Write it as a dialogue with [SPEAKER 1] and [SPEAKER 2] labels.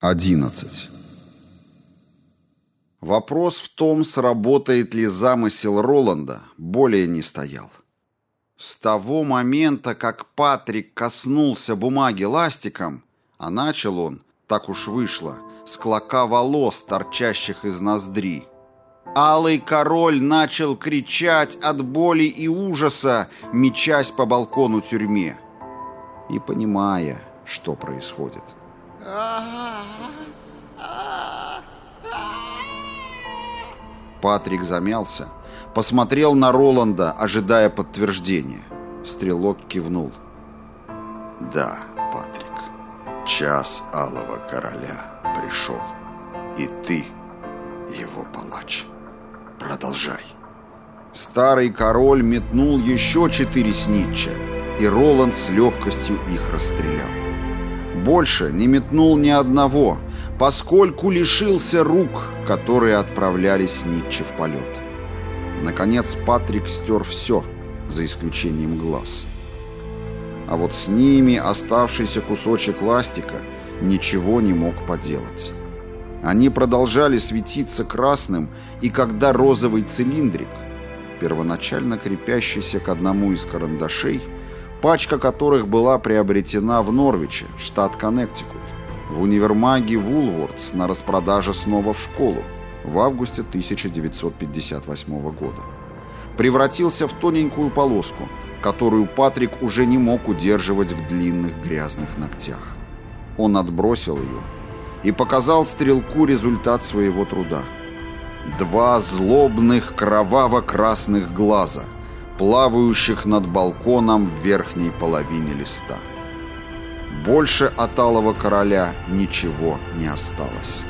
[SPEAKER 1] 11. Вопрос в том, сработает ли замысел Роланда, более не стоял. С того момента, как Патрик коснулся бумаги ластиком, а начал он, так уж вышло, с клока волос, торчащих из ноздри, Алый король начал кричать от боли и ужаса, мечась по балкону тюрьме и понимая, что происходит. — Патрик замялся, посмотрел на Роланда, ожидая подтверждения. Стрелок кивнул. «Да, Патрик, час Алого Короля пришел, и ты его палач. Продолжай». Старый король метнул еще четыре снитча, и Роланд с легкостью их расстрелял. Больше не метнул ни одного, поскольку лишился рук, которые отправлялись Ницше в полет. Наконец Патрик стер все, за исключением глаз. А вот с ними оставшийся кусочек ластика ничего не мог поделать. Они продолжали светиться красным, и когда розовый цилиндрик, первоначально крепящийся к одному из карандашей, пачка которых была приобретена в Норвиче, штат Коннектикут, в универмаге Вулвордс на распродаже снова в школу в августе 1958 года. Превратился в тоненькую полоску, которую Патрик уже не мог удерживать в длинных грязных ногтях. Он отбросил ее и показал стрелку результат своего труда. Два злобных кроваво-красных глаза – плавающих над балконом в верхней половине листа. Больше от Алого Короля ничего не осталось.